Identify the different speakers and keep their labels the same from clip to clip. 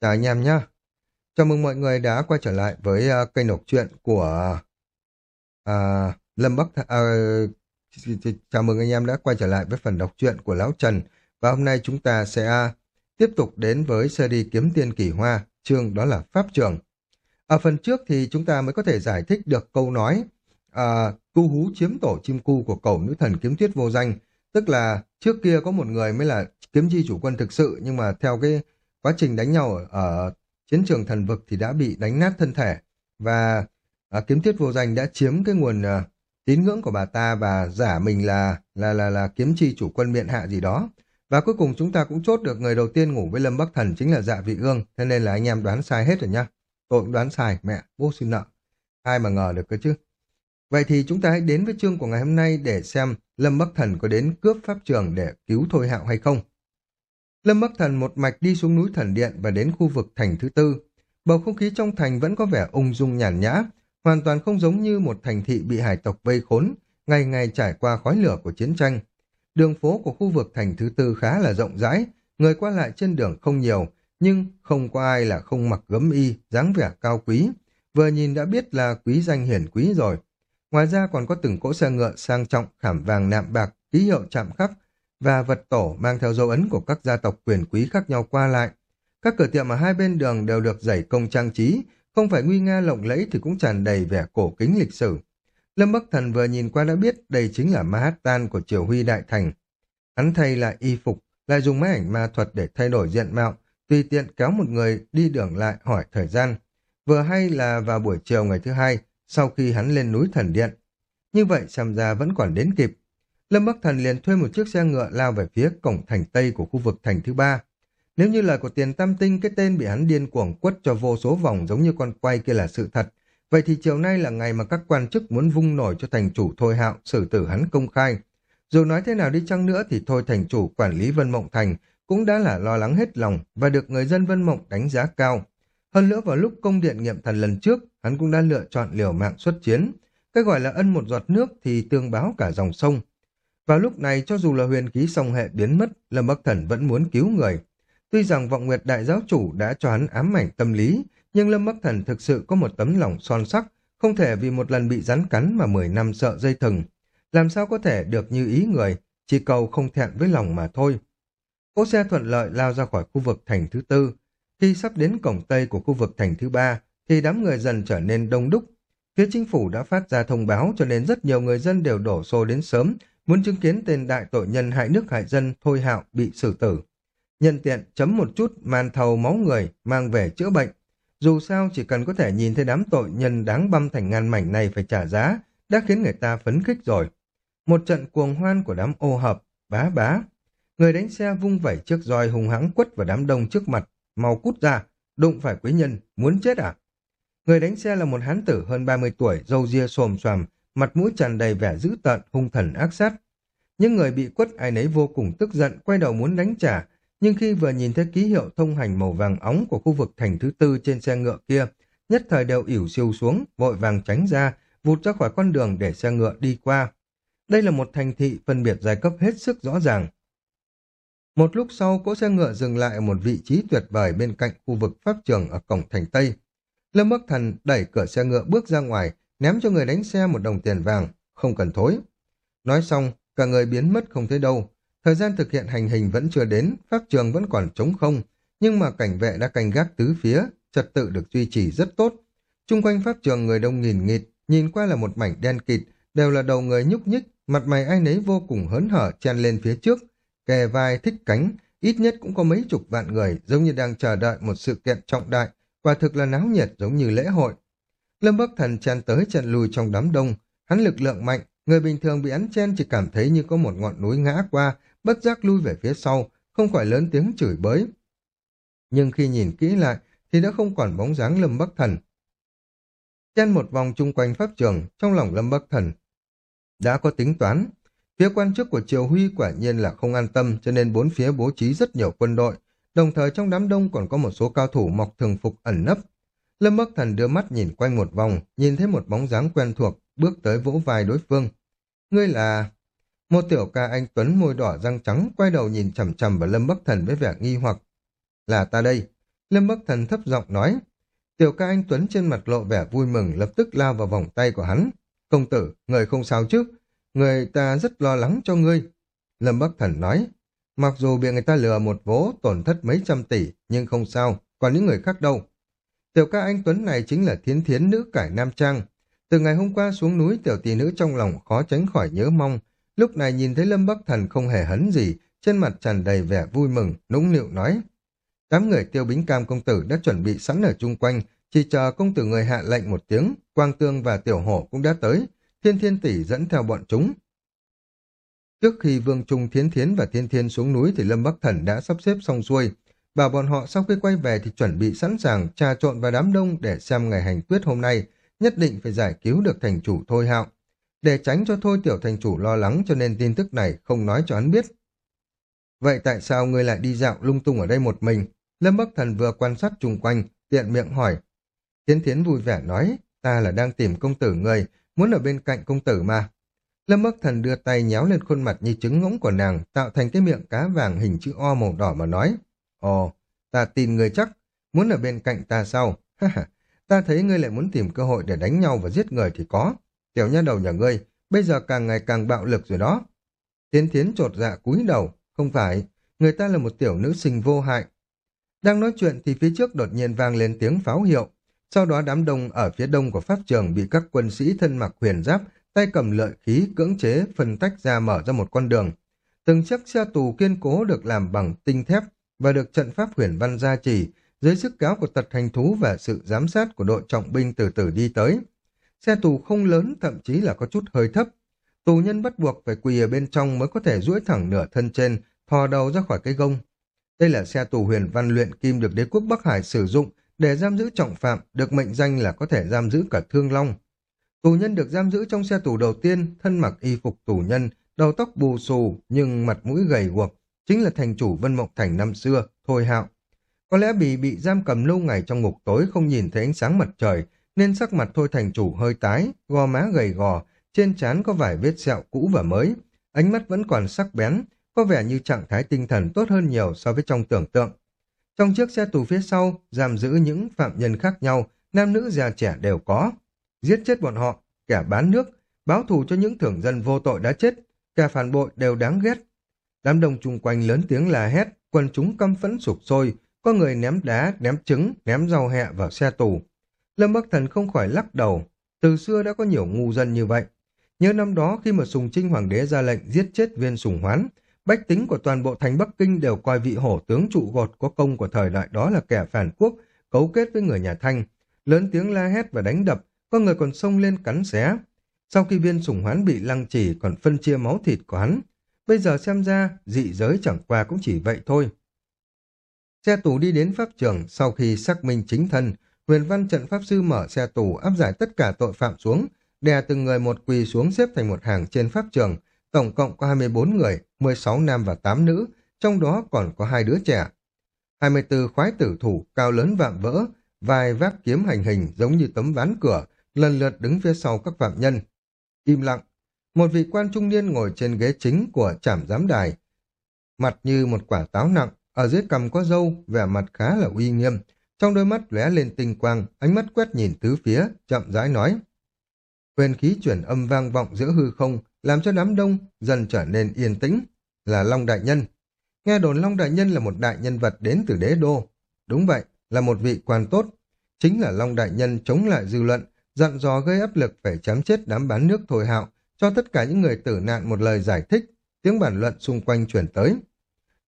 Speaker 1: Chào anh em nhé. Chào mừng mọi người đã quay trở lại với uh, kênh đọc truyện của uh, Lâm Bắc. Uh, chào mừng anh em đã quay trở lại với phần đọc truyện của Lão Trần. Và hôm nay chúng ta sẽ tiếp tục đến với series Kiếm Tiên Kỳ Hoa, chương đó là Pháp Trường. Ở phần trước thì chúng ta mới có thể giải thích được câu nói uh, cu hú chiếm tổ chim cu của cầu nữ thần kiếm tuyết vô danh. Tức là trước kia có một người mới là kiếm chi chủ quân thực sự nhưng mà theo cái quá trình đánh nhau ở, ở chiến trường thần vực thì đã bị đánh nát thân thể và à, kiếm tiết vô danh đã chiếm cái nguồn à, tín ngưỡng của bà ta và giả mình là là là là kiếm chi chủ quân miện hạ gì đó. Và cuối cùng chúng ta cũng chốt được người đầu tiên ngủ với lâm bắc thần chính là dạ vị ương. Thế nên là anh em đoán sai hết rồi nhá. Tôi cũng đoán sai mẹ vô xin nợ. Ai mà ngờ được cơ chứ. Vậy thì chúng ta hãy đến với chương của ngày hôm nay để xem lâm bắc thần có đến cướp pháp trường để cứu thôi hạo hay không. Lâm Bắc Thần một mạch đi xuống núi Thần Điện và đến khu vực thành thứ tư. Bầu không khí trong thành vẫn có vẻ ung dung nhàn nhã, hoàn toàn không giống như một thành thị bị hải tộc vây khốn, ngày ngày trải qua khói lửa của chiến tranh. Đường phố của khu vực thành thứ tư khá là rộng rãi, người qua lại trên đường không nhiều, nhưng không có ai là không mặc gấm y, dáng vẻ cao quý. Vừa nhìn đã biết là quý danh hiển quý rồi. Ngoài ra còn có từng cỗ xe ngựa sang trọng, khảm vàng nạm bạc, ký hiệu chạm khắc, và vật tổ mang theo dấu ấn của các gia tộc quyền quý khác nhau qua lại. Các cửa tiệm ở hai bên đường đều được dày công trang trí, không phải nguy nga lộng lẫy thì cũng tràn đầy vẻ cổ kính lịch sử. Lâm Bắc Thần vừa nhìn qua đã biết đây chính là Manhattan của Triều Huy Đại Thành. Hắn thay lại y phục, lại dùng máy ảnh ma thuật để thay đổi diện mạo, tùy tiện kéo một người đi đường lại hỏi thời gian. Vừa hay là vào buổi chiều ngày thứ hai, sau khi hắn lên núi Thần Điện. Như vậy xem ra vẫn còn đến kịp. Lâm Bắc Thần liền thuê một chiếc xe ngựa lao về phía cổng thành Tây của khu vực thành thứ ba. Nếu như lời của tiền tam tinh cái tên bị hắn điên cuồng quất cho vô số vòng giống như con quay kia là sự thật, vậy thì chiều nay là ngày mà các quan chức muốn vung nổi cho thành chủ Thôi Hạo xử tử hắn công khai. Dù nói thế nào đi chăng nữa thì Thôi thành chủ quản lý Vân Mộng Thành cũng đã là lo lắng hết lòng và được người dân Vân Mộng đánh giá cao. Hơn nữa vào lúc công điện nghiệm thần lần trước, hắn cũng đã lựa chọn liều mạng xuất chiến. Cái gọi là ân một giọt nước thì tương báo cả dòng sông. Vào lúc này, cho dù là huyền ký song hệ biến mất, Lâm Bắc Thần vẫn muốn cứu người. Tuy rằng vọng nguyệt đại giáo chủ đã cho hắn ám ảnh tâm lý, nhưng Lâm Bắc Thần thực sự có một tấm lòng son sắc, không thể vì một lần bị rắn cắn mà 10 năm sợ dây thừng. Làm sao có thể được như ý người, chỉ cầu không thẹn với lòng mà thôi. Cỗ xe thuận lợi lao ra khỏi khu vực thành thứ tư. Khi sắp đến cổng tây của khu vực thành thứ ba, thì đám người dần trở nên đông đúc. Phía chính phủ đã phát ra thông báo cho nên rất nhiều người dân đều đổ xô đến sớm muốn chứng kiến tên đại tội nhân hại nước hại dân Thôi Hạo bị xử tử. Nhân tiện chấm một chút màn thầu máu người mang về chữa bệnh. Dù sao chỉ cần có thể nhìn thấy đám tội nhân đáng băm thành ngàn mảnh này phải trả giá, đã khiến người ta phấn khích rồi. Một trận cuồng hoan của đám ô hợp, bá bá. Người đánh xe vung vẩy chiếc roi hùng hãng quất vào đám đông trước mặt, mau cút ra, đụng phải quý nhân, muốn chết à? Người đánh xe là một hán tử hơn 30 tuổi, râu ria xồm xoàm, mặt mũi tràn đầy vẻ dữ tợn, hung thần ác sát. Những người bị quất ai nấy vô cùng tức giận, quay đầu muốn đánh trả, nhưng khi vừa nhìn thấy ký hiệu thông hành màu vàng óng của khu vực thành thứ tư trên xe ngựa kia, nhất thời đều ỉu siêu xuống, vội vàng tránh ra, vụt ra khỏi con đường để xe ngựa đi qua. Đây là một thành thị phân biệt giai cấp hết sức rõ ràng. Một lúc sau, cỗ xe ngựa dừng lại ở một vị trí tuyệt vời bên cạnh khu vực pháp trường ở cổng thành Tây. Lâm Bắc Thần đẩy cửa xe ngựa bước ra ngoài, ném cho người đánh xe một đồng tiền vàng, không cần thối. Nói xong, cả người biến mất không thấy đâu. Thời gian thực hiện hành hình vẫn chưa đến, pháp trường vẫn còn trống không, nhưng mà cảnh vệ đã canh gác tứ phía, trật tự được duy trì rất tốt. Trung quanh pháp trường người đông nghìn nghịt, nhìn qua là một mảnh đen kịt, đều là đầu người nhúc nhích, mặt mày ai nấy vô cùng hớn hở chen lên phía trước, kè vai thích cánh, ít nhất cũng có mấy chục vạn người giống như đang chờ đợi một sự kiện trọng đại, quả thực là náo nhiệt giống như lễ hội. Lâm Bắc Thần chen tới chen lùi trong đám đông, hắn lực lượng mạnh, người bình thường bị hắn chen chỉ cảm thấy như có một ngọn núi ngã qua, bất giác lui về phía sau, không khỏi lớn tiếng chửi bới. Nhưng khi nhìn kỹ lại, thì đã không còn bóng dáng Lâm Bắc Thần. Chen một vòng chung quanh pháp trường, trong lòng Lâm Bắc Thần đã có tính toán. Phía quan chức của Triều Huy quả nhiên là không an tâm, cho nên bốn phía bố trí rất nhiều quân đội, đồng thời trong đám đông còn có một số cao thủ mọc thường phục ẩn nấp, Lâm Bắc Thần đưa mắt nhìn quanh một vòng, nhìn thấy một bóng dáng quen thuộc, bước tới vỗ vai đối phương. Ngươi là... Một tiểu ca anh Tuấn môi đỏ răng trắng quay đầu nhìn chầm chầm vào Lâm Bắc Thần với vẻ nghi hoặc. Là ta đây. Lâm Bắc Thần thấp giọng nói. Tiểu ca anh Tuấn trên mặt lộ vẻ vui mừng lập tức lao vào vòng tay của hắn. Công tử, người không sao chứ? Người ta rất lo lắng cho ngươi. Lâm Bắc Thần nói. Mặc dù bị người ta lừa một vố tổn thất mấy trăm tỷ, nhưng không sao, còn những người khác đâu. Tiểu ca anh Tuấn này chính là thiến thiến nữ cải Nam Trang. Từ ngày hôm qua xuống núi tiểu tỷ nữ trong lòng khó tránh khỏi nhớ mong. Lúc này nhìn thấy Lâm Bắc Thần không hề hấn gì, trên mặt tràn đầy vẻ vui mừng, nũng nịu nói. Đám người tiêu bính cam công tử đã chuẩn bị sẵn ở chung quanh, chỉ chờ công tử người hạ lệnh một tiếng, Quang Tương và Tiểu Hổ cũng đã tới, Thiên Thiên Tỷ dẫn theo bọn chúng. Trước khi Vương Trung Thiến Thiến và Thiên Thiên xuống núi thì Lâm Bắc Thần đã sắp xếp xong xuôi, bảo bọn họ sau khi quay về thì chuẩn bị sẵn sàng trà trộn vào đám đông để xem ngày hành tuyết hôm nay, nhất định phải giải cứu được thành chủ Thôi Hạo. Để tránh cho Thôi Tiểu thành chủ lo lắng cho nên tin tức này không nói cho hắn biết. Vậy tại sao ngươi lại đi dạo lung tung ở đây một mình? Lâm Bắc Thần vừa quan sát chung quanh, tiện miệng hỏi. Thiến Thiến vui vẻ nói, ta là đang tìm công tử người, muốn ở bên cạnh công tử mà. Lâm Bắc Thần đưa tay nhéo lên khuôn mặt như trứng ngỗng của nàng, tạo thành cái miệng cá vàng hình chữ O màu đỏ mà nói. Ồ, ta tin người chắc, muốn ở bên cạnh ta sao? ta thấy ngươi lại muốn tìm cơ hội để đánh nhau và giết người thì có. Tiểu nha đầu nhà ngươi, bây giờ càng ngày càng bạo lực rồi đó. Tiến Thiến trột dạ cúi đầu, không phải, người ta là một tiểu nữ sinh vô hại. Đang nói chuyện thì phía trước đột nhiên vang lên tiếng pháo hiệu. Sau đó đám đông ở phía đông của pháp trường bị các quân sĩ thân mặc huyền giáp, tay cầm lợi khí cưỡng chế phân tách ra mở ra một con đường. Từng chiếc xe tù kiên cố được làm bằng tinh thép và được trận pháp huyền văn gia trì, dưới sức kéo của tật hành thú và sự giám sát của đội trọng binh từ từ đi tới. Xe tù không lớn, thậm chí là có chút hơi thấp. Tù nhân bắt buộc phải quỳ ở bên trong mới có thể duỗi thẳng nửa thân trên, thò đầu ra khỏi cái gông. Đây là xe tù huyền văn luyện kim được đế quốc Bắc Hải sử dụng để giam giữ trọng phạm, được mệnh danh là có thể giam giữ cả thương long. Tù nhân được giam giữ trong xe tù đầu tiên, thân mặc y phục tù nhân, đầu tóc bù xù nhưng mặt mũi gầy guộc, chính là thành chủ Vân Mộng Thành năm xưa, Thôi Hạo. Có lẽ bị bị giam cầm lâu ngày trong ngục tối không nhìn thấy ánh sáng mặt trời, nên sắc mặt Thôi Thành chủ hơi tái, gò má gầy gò, trên trán có vài vết sẹo cũ và mới, ánh mắt vẫn còn sắc bén, có vẻ như trạng thái tinh thần tốt hơn nhiều so với trong tưởng tượng. Trong chiếc xe tù phía sau, giam giữ những phạm nhân khác nhau, nam nữ già trẻ đều có. Giết chết bọn họ, kẻ bán nước, báo thù cho những thưởng dân vô tội đã chết, kẻ phản bội đều đáng ghét. Đám đông chung quanh lớn tiếng là hét, quần chúng căm phẫn sụp sôi, có người ném đá, ném trứng, ném rau hẹ vào xe tù. Lâm Bắc Thần không khỏi lắc đầu, từ xưa đã có nhiều ngu dân như vậy. Nhớ năm đó khi mà Sùng Trinh Hoàng đế ra lệnh giết chết viên Sùng Hoán, bách tính của toàn bộ thành Bắc Kinh đều coi vị hổ tướng trụ gột có công của thời đại đó là kẻ phản quốc, cấu kết với người nhà Thanh, lớn tiếng la hét và đánh đập, có người còn xông lên cắn xé. Sau khi viên Sùng Hoán bị lăng trì còn phân chia máu thịt của hắn, bây giờ xem ra dị giới chẳng qua cũng chỉ vậy thôi. Xe tù đi đến pháp trường sau khi xác minh chính thân, huyền văn trận pháp sư mở xe tù áp giải tất cả tội phạm xuống, đè từng người một quỳ xuống xếp thành một hàng trên pháp trường, tổng cộng có 24 người, 16 nam và 8 nữ, trong đó còn có hai đứa trẻ. 24 khoái tử thủ cao lớn vạm vỡ, vài vác kiếm hành hình giống như tấm ván cửa, lần lượt đứng phía sau các phạm nhân. Im lặng, một vị quan trung niên ngồi trên ghế chính của trảm giám đài, mặt như một quả táo nặng, ở dưới cằm có râu, vẻ mặt khá là uy nghiêm, trong đôi mắt lóe lên tinh quang, ánh mắt quét nhìn tứ phía, chậm rãi nói. Quyền khí chuyển âm vang vọng giữa hư không, làm cho đám đông dần trở nên yên tĩnh, là Long Đại Nhân. Nghe đồn Long Đại Nhân là một đại nhân vật đến từ đế đô. Đúng vậy, là một vị quan tốt. Chính là Long Đại Nhân chống lại dư luận, dặn dò gây áp lực phải chém chết đám bán nước thổi hạo, cho tất cả những người tử nạn một lời giải thích, tiếng bản luận xung quanh chuyển tới.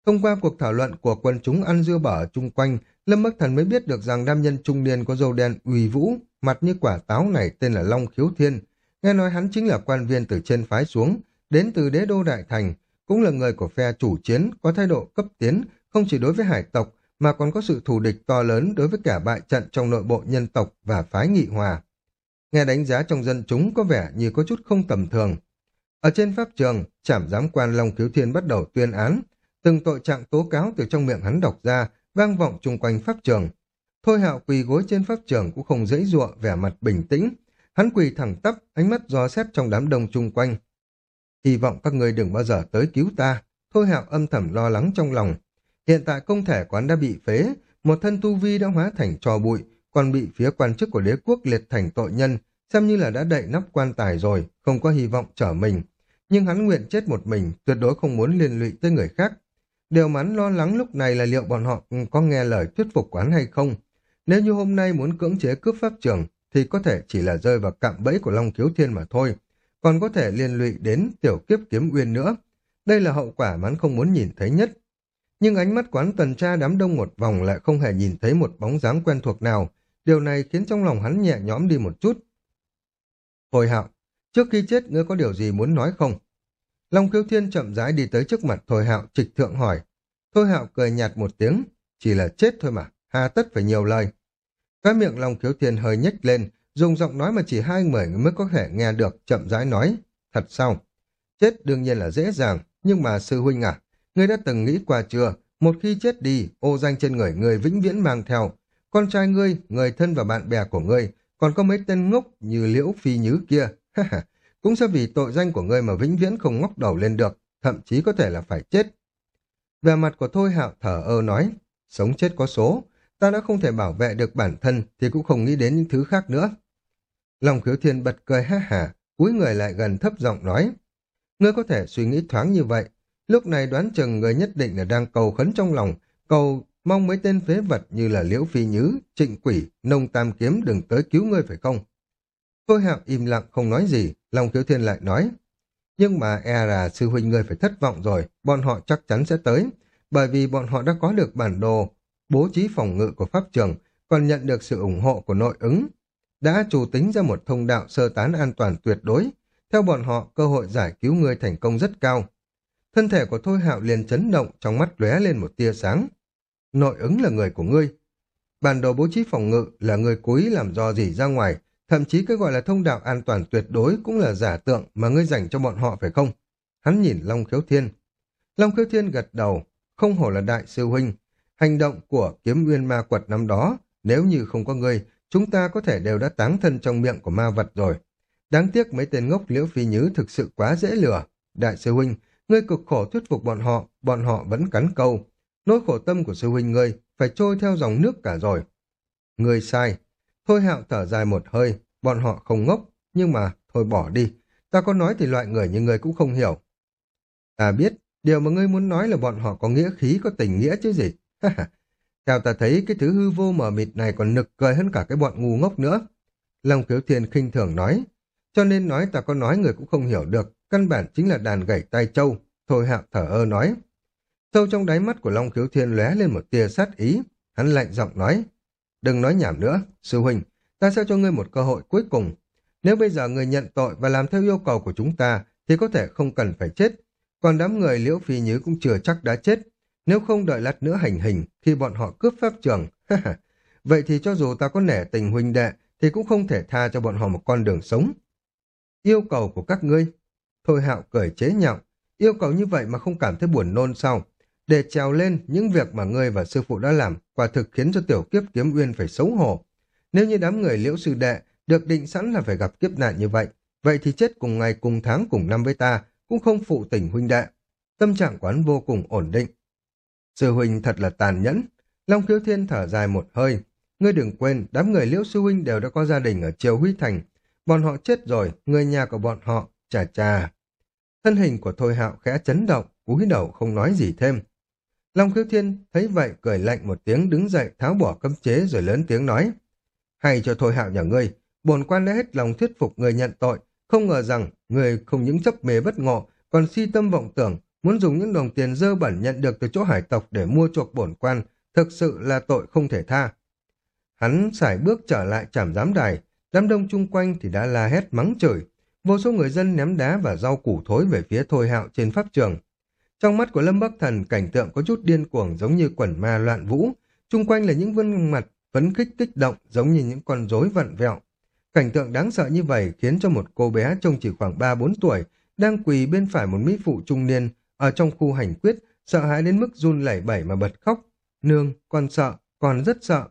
Speaker 1: Thông qua cuộc thảo luận của quần chúng ăn dưa bở chung quanh, Lâm Bắc Thần mới biết được rằng nam nhân trung niên có dâu đen uy vũ, mặt như quả táo này tên là Long Khiếu Thiên. Nghe nói hắn chính là quan viên từ trên phái xuống, đến từ đế đô đại thành, cũng là người của phe chủ chiến, có thái độ cấp tiến, không chỉ đối với hải tộc, mà còn có sự thù địch to lớn đối với cả bại trận trong nội bộ nhân tộc và phái nghị hòa. Nghe đánh giá trong dân chúng có vẻ như có chút không tầm thường. Ở trên pháp trường, trảm giám quan Long cứu Thiên bắt đầu tuyên án, từng tội trạng tố cáo từ trong miệng hắn đọc ra, vang vọng chung quanh pháp trường. Thôi hạo quỳ gối trên pháp trường cũng không dễ dụa, vẻ mặt bình tĩnh. Hắn quỳ thẳng tắp, ánh mắt dò xét trong đám đông chung quanh. Hy vọng các người đừng bao giờ tới cứu ta. Thôi hạo âm thầm lo lắng trong lòng. Hiện tại công thể quán đã bị phế, một thân tu vi đã hóa thành trò bụi, còn bị phía quan chức của đế quốc liệt thành tội nhân, xem như là đã đậy nắp quan tài rồi, không có hy vọng trở mình. Nhưng hắn nguyện chết một mình, tuyệt đối không muốn liên lụy tới người khác. Điều mà hắn lo lắng lúc này là liệu bọn họ có nghe lời thuyết phục của hắn hay không. Nếu như hôm nay muốn cưỡng chế cướp pháp trường, thì có thể chỉ là rơi vào cạm bẫy của Long Kiếu Thiên mà thôi, còn có thể liên lụy đến tiểu kiếp kiếm uyên nữa. Đây là hậu quả mà hắn không muốn nhìn thấy nhất. Nhưng ánh mắt quán tuần tra đám đông một vòng lại không hề nhìn thấy một bóng dáng quen thuộc nào. Điều này khiến trong lòng hắn nhẹ nhõm đi một chút. Hồi hạo, trước khi chết ngươi có điều gì muốn nói không? Long Kiêu Thiên chậm rãi đi tới trước mặt Thôi Hạo trịch thượng hỏi. Thôi Hạo cười nhạt một tiếng, chỉ là chết thôi mà, hà tất phải nhiều lời. Cái miệng Long Kiêu Thiên hơi nhếch lên, dùng giọng nói mà chỉ hai người mới có thể nghe được, chậm rãi nói. Thật sao? Chết đương nhiên là dễ dàng, nhưng mà sư huynh à, ngươi đã từng nghĩ qua chưa? Một khi chết đi, ô danh trên người ngươi vĩnh viễn mang theo. Con trai ngươi, người thân và bạn bè của ngươi, còn có mấy tên ngốc như liễu phi nhứ kia, cũng sẽ vì tội danh của ngươi mà vĩnh viễn không ngóc đầu lên được, thậm chí có thể là phải chết. Về mặt của Thôi Hạo thở ơ nói, sống chết có số, ta đã không thể bảo vệ được bản thân thì cũng không nghĩ đến những thứ khác nữa. Lòng khiếu thiên bật cười ha hả, cúi người lại gần thấp giọng nói, ngươi có thể suy nghĩ thoáng như vậy, lúc này đoán chừng người nhất định là đang cầu khấn trong lòng, cầu mong mấy tên phế vật như là Liễu Phi Nhứ, Trịnh Quỷ, Nông Tam Kiếm đừng tới cứu ngươi phải không? Thôi hạo im lặng không nói gì, Long Khiếu Thiên lại nói. Nhưng mà e là sư huynh ngươi phải thất vọng rồi, bọn họ chắc chắn sẽ tới, bởi vì bọn họ đã có được bản đồ, bố trí phòng ngự của pháp trường, còn nhận được sự ủng hộ của nội ứng. Đã chủ tính ra một thông đạo sơ tán an toàn tuyệt đối, theo bọn họ cơ hội giải cứu ngươi thành công rất cao. Thân thể của Thôi Hạo liền chấn động, trong mắt lóe lên một tia sáng. Nội ứng là người của ngươi. Bản đồ bố trí phòng ngự là người cố ý làm do gì ra ngoài, Thậm chí cái gọi là thông đạo an toàn tuyệt đối cũng là giả tượng mà ngươi dành cho bọn họ phải không? Hắn nhìn Long Khiếu Thiên. Long Khiếu Thiên gật đầu, không hổ là đại sư huynh. Hành động của kiếm nguyên ma quật năm đó, nếu như không có ngươi, chúng ta có thể đều đã táng thân trong miệng của ma vật rồi. Đáng tiếc mấy tên ngốc liễu phi nhứ thực sự quá dễ lừa. Đại sư huynh, ngươi cực khổ thuyết phục bọn họ, bọn họ vẫn cắn câu. Nỗi khổ tâm của sư huynh ngươi phải trôi theo dòng nước cả rồi. Ngươi sai, Thôi hạo thở dài một hơi, bọn họ không ngốc, nhưng mà thôi bỏ đi. Ta có nói thì loại người như ngươi cũng không hiểu. Ta biết, điều mà ngươi muốn nói là bọn họ có nghĩa khí, có tình nghĩa chứ gì. Theo ta thấy cái thứ hư vô mờ mịt này còn nực cười hơn cả cái bọn ngu ngốc nữa. Long Kiếu Thiên khinh thường nói, cho nên nói ta có nói người cũng không hiểu được, căn bản chính là đàn gảy tay châu. Thôi hạo thở ơ nói. Sâu trong đáy mắt của Long Kiếu Thiên lóe lên một tia sát ý, hắn lạnh giọng nói, Đừng nói nhảm nữa, sư huynh, ta sẽ cho ngươi một cơ hội cuối cùng. Nếu bây giờ ngươi nhận tội và làm theo yêu cầu của chúng ta, thì có thể không cần phải chết. Còn đám người liễu phi nhứ cũng chưa chắc đã chết. Nếu không đợi lát nữa hành hình, thì bọn họ cướp pháp trường. Vậy thì cho dù ta có nể tình huynh đệ, thì cũng không thể tha cho bọn họ một con đường sống. Yêu cầu của các ngươi. Thôi hạo cười chế nhạo. Yêu cầu như vậy mà không cảm thấy buồn nôn sao? Để trèo lên những việc mà ngươi và sư phụ đã làm, quả thực khiến cho tiểu kiếp kiếm uyên phải xấu hổ. Nếu như đám người liễu sư đệ được định sẵn là phải gặp kiếp nạn như vậy, vậy thì chết cùng ngày cùng tháng cùng năm với ta cũng không phụ tình huynh đệ. Tâm trạng quán vô cùng ổn định. Sư huynh thật là tàn nhẫn. Long khiếu thiên thở dài một hơi. Ngươi đừng quên, đám người liễu sư huynh đều đã có gia đình ở Triều Huy Thành. Bọn họ chết rồi, người nhà của bọn họ, chà chà. Thân hình của Thôi Hạo khẽ chấn động, cúi đầu không nói gì thêm. Long khiếu thiên thấy vậy cười lạnh một tiếng đứng dậy tháo bỏ cấm chế rồi lớn tiếng nói. Hay cho thôi hạo nhà ngươi, bồn quan đã hết lòng thuyết phục người nhận tội, không ngờ rằng người không những chấp mê bất ngộ, còn si tâm vọng tưởng, muốn dùng những đồng tiền dơ bẩn nhận được từ chỗ hải tộc để mua chuộc bổn quan, thực sự là tội không thể tha. Hắn xài bước trở lại trảm giám đài, đám đông chung quanh thì đã la hét mắng chửi, vô số người dân ném đá và rau củ thối về phía thôi hạo trên pháp trường. Trong mắt của Lâm Bắc Thần, cảnh tượng có chút điên cuồng giống như quần ma loạn vũ, chung quanh là những vân mặt phấn khích kích động giống như những con rối vặn vẹo. Cảnh tượng đáng sợ như vậy khiến cho một cô bé trông chỉ khoảng 3-4 tuổi đang quỳ bên phải một mỹ phụ trung niên ở trong khu hành quyết, sợ hãi đến mức run lẩy bẩy mà bật khóc. Nương, con sợ, con rất sợ.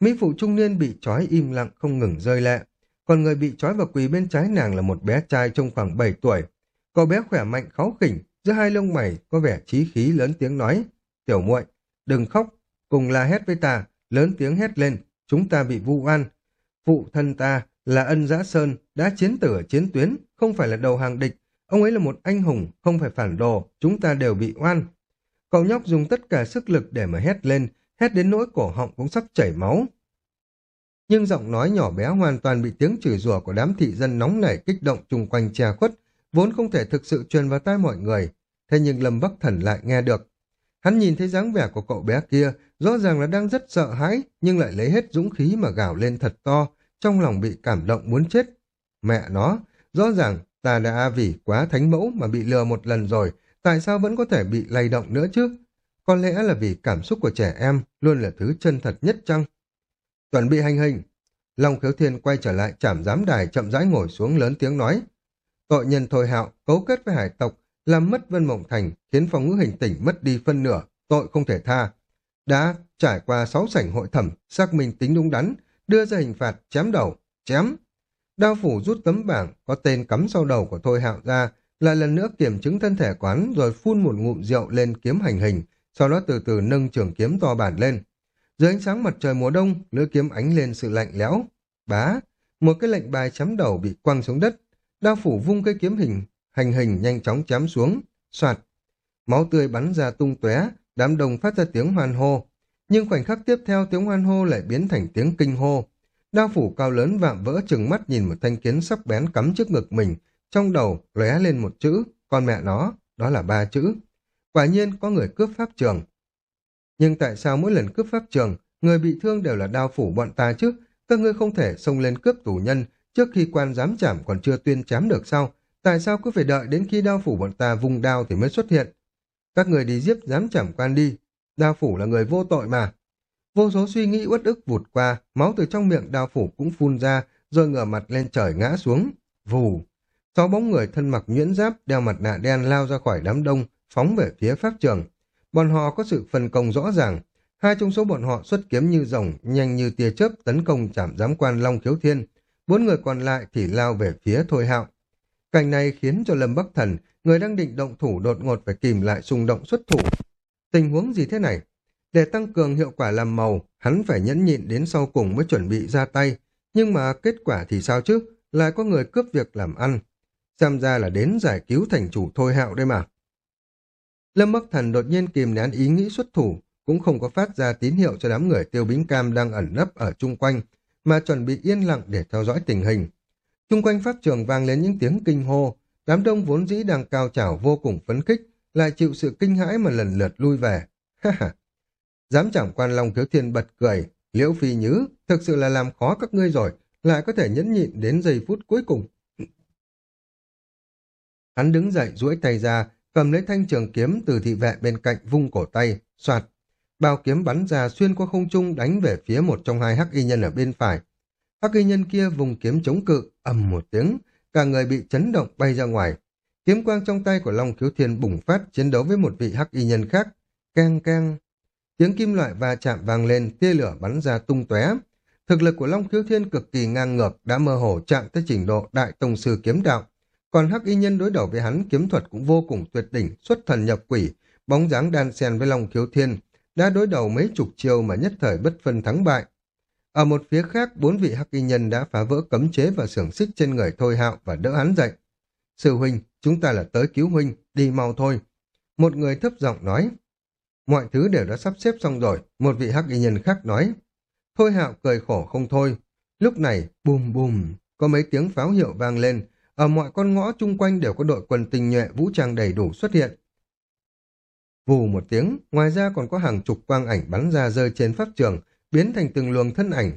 Speaker 1: Mỹ phụ trung niên bị trói im lặng không ngừng rơi lệ. Còn người bị trói và quỳ bên trái nàng là một bé trai trông khoảng 7 tuổi. Cậu bé khỏe mạnh kháu khỉnh, giữa hai lông mày có vẻ trí khí lớn tiếng nói. Tiểu muội đừng khóc, cùng la hét với ta, lớn tiếng hét lên, chúng ta bị vu oan. Phụ thân ta là ân giã sơn, đã chiến tử ở chiến tuyến, không phải là đầu hàng địch. Ông ấy là một anh hùng, không phải phản đồ, chúng ta đều bị oan. Cậu nhóc dùng tất cả sức lực để mà hét lên, hét đến nỗi cổ họng cũng sắp chảy máu. Nhưng giọng nói nhỏ bé hoàn toàn bị tiếng chửi rủa của đám thị dân nóng nảy kích động chung quanh che khuất, vốn không thể thực sự truyền vào tai mọi người. Thế nhưng Lâm Bắc Thần lại nghe được. Hắn nhìn thấy dáng vẻ của cậu bé kia, rõ ràng là đang rất sợ hãi, nhưng lại lấy hết dũng khí mà gào lên thật to, trong lòng bị cảm động muốn chết. Mẹ nó, rõ ràng ta đã vì quá thánh mẫu mà bị lừa một lần rồi, tại sao vẫn có thể bị lay động nữa chứ? Có lẽ là vì cảm xúc của trẻ em luôn là thứ chân thật nhất chăng? Chuẩn bị hành hình. Long khiếu thiên quay trở lại chảm giám đài chậm rãi ngồi xuống lớn tiếng nói. Tội nhân thôi hạo cấu kết với hải tộc làm mất Vân Mộng Thành khiến phòng ngữ hình tỉnh mất đi phân nửa, tội không thể tha. Đã trải qua sáu sảnh hội thẩm, xác minh tính đúng đắn, đưa ra hình phạt chém đầu, chém. Đao phủ rút tấm bảng có tên cắm sau đầu của Thôi Hạo ra, lại lần nữa kiểm chứng thân thể quán rồi phun một ngụm rượu lên kiếm hành hình, sau đó từ từ nâng trường kiếm to bản lên. Dưới ánh sáng mặt trời mùa đông, lưỡi kiếm ánh lên sự lạnh lẽo. Bá, một cái lệnh bài chém đầu bị quăng xuống đất. Đao phủ vung cây kiếm hình, hành hình nhanh chóng chém xuống, soạt. Máu tươi bắn ra tung tóe, đám đông phát ra tiếng hoan hô. Nhưng khoảnh khắc tiếp theo tiếng hoan hô lại biến thành tiếng kinh hô. Đao phủ cao lớn vạm vỡ chừng mắt nhìn một thanh kiếm sắc bén cắm trước ngực mình, trong đầu lóe lên một chữ, con mẹ nó, đó là ba chữ. Quả nhiên có người cướp pháp trường. Nhưng tại sao mỗi lần cướp pháp trường, người bị thương đều là đao phủ bọn ta chứ? Các ngươi không thể xông lên cướp tù nhân trước khi quan giám trảm còn chưa tuyên chém được sao? Tại sao cứ phải đợi đến khi đao phủ bọn ta vùng đao thì mới xuất hiện? Các người đi giết giám trảm quan đi. Đao phủ là người vô tội mà. Vô số suy nghĩ uất ức vụt qua, máu từ trong miệng đao phủ cũng phun ra, rồi ngửa mặt lên trời ngã xuống. Vù! Sáu bóng người thân mặc nhuyễn giáp, đeo mặt nạ đen lao ra khỏi đám đông, phóng về phía pháp trường. Bọn họ có sự phân công rõ ràng. Hai trong số bọn họ xuất kiếm như rồng, nhanh như tia chớp tấn công chạm giám quan Long Khiếu Thiên. Bốn người còn lại thì lao về phía Thôi Hạo. Cảnh này khiến cho Lâm Bắc Thần, người đang định động thủ đột ngột phải kìm lại xung động xuất thủ. Tình huống gì thế này? Để tăng cường hiệu quả làm màu, hắn phải nhẫn nhịn đến sau cùng mới chuẩn bị ra tay. Nhưng mà kết quả thì sao chứ? Lại có người cướp việc làm ăn. Xem ra là đến giải cứu thành chủ Thôi Hạo đây mà. Lâm Bắc Thần đột nhiên kìm nén ý nghĩ xuất thủ, cũng không có phát ra tín hiệu cho đám người tiêu bính cam đang ẩn nấp ở chung quanh, mà chuẩn bị yên lặng để theo dõi tình hình. Trung quanh pháp trường vang lên những tiếng kinh hô, đám đông vốn dĩ đang cao trào vô cùng phấn khích, lại chịu sự kinh hãi mà lần lượt lui về. Ha ha! Dám chẳng quan Long Thiếu Thiên bật cười, liễu phi nhứ, thực sự là làm khó các ngươi rồi, lại có thể nhẫn nhịn đến giây phút cuối cùng. Hắn đứng dậy duỗi tay ra, cầm lấy thanh trường kiếm từ thị vệ bên cạnh vung cổ tay, soạt. Bao kiếm bắn ra xuyên qua không trung đánh về phía một trong hai hắc y nhân ở bên phải. Hắc y nhân kia vùng kiếm chống cự, ầm một tiếng, cả người bị chấn động bay ra ngoài. Kiếm quang trong tay của Long Cứu Thiên bùng phát chiến đấu với một vị hắc y nhân khác. Keng keng. Tiếng kim loại va chạm vang lên, tia lửa bắn ra tung tóe. Thực lực của Long Khiếu Thiên cực kỳ ngang ngược, đã mơ hồ chạm tới trình độ đại tông sư kiếm đạo. Còn hắc y nhân đối đầu với hắn kiếm thuật cũng vô cùng tuyệt đỉnh, xuất thần nhập quỷ, bóng dáng đan xen với Long Khiếu Thiên, đã đối đầu mấy chục chiêu mà nhất thời bất phân thắng bại. Ở một phía khác, bốn vị hắc y nhân đã phá vỡ cấm chế và xưởng xích trên người Thôi Hạo và đỡ hắn dậy. Sư huynh, chúng ta là tới cứu huynh, đi mau thôi. Một người thấp giọng nói. Mọi thứ đều đã sắp xếp xong rồi, một vị hắc y nhân khác nói. Thôi Hạo cười khổ không thôi. Lúc này, bùm bùm, có mấy tiếng pháo hiệu vang lên, ở mọi con ngõ chung quanh đều có đội quân tinh nhuệ vũ trang đầy đủ xuất hiện. Vù một tiếng, ngoài ra còn có hàng chục quang ảnh bắn ra rơi trên pháp trường, biến thành từng luồng thân ảnh.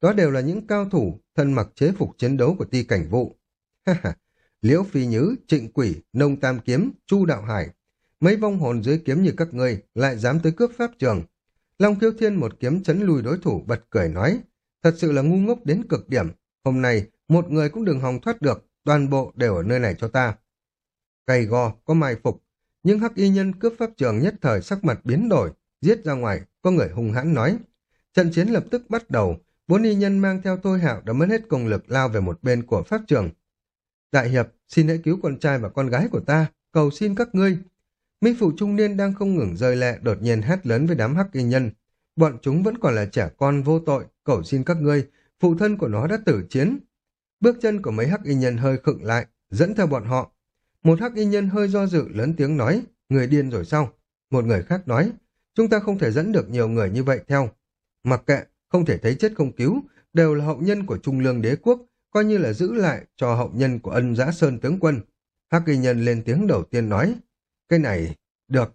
Speaker 1: Đó đều là những cao thủ, thân mặc chế phục chiến đấu của ti cảnh vụ. Liễu Phi Nhứ, Trịnh Quỷ, Nông Tam Kiếm, Chu Đạo Hải. Mấy vong hồn dưới kiếm như các ngươi lại dám tới cướp pháp trường. Long Kiêu Thiên một kiếm chấn lùi đối thủ bật cười nói, thật sự là ngu ngốc đến cực điểm. Hôm nay, một người cũng đừng hòng thoát được, toàn bộ đều ở nơi này cho ta. Cày gò, có mai phục, nhưng hắc y nhân cướp pháp trường nhất thời sắc mặt biến đổi, giết ra ngoài, có người hung hãn nói. Trận chiến lập tức bắt đầu, bốn y nhân mang theo tôi hạo đã mất hết công lực lao về một bên của pháp trường. Đại hiệp, xin hãy cứu con trai và con gái của ta, cầu xin các ngươi. Minh phụ trung niên đang không ngừng rơi lệ đột nhiên hét lớn với đám hắc y nhân. bọn chúng vẫn còn là trẻ con vô tội, cầu xin các ngươi, phụ thân của nó đã tử chiến. Bước chân của mấy hắc y nhân hơi khựng lại, dẫn theo bọn họ. Một hắc y nhân hơi do dự lớn tiếng nói, người điên rồi sao? Một người khác nói, chúng ta không thể dẫn được nhiều người như vậy theo. Mặc kệ, không thể thấy chết không cứu, đều là hậu nhân của Trung Lương đế quốc, coi như là giữ lại cho hậu nhân của ân giã sơn tướng quân. Hắc y nhân lên tiếng đầu tiên nói, cái này, được.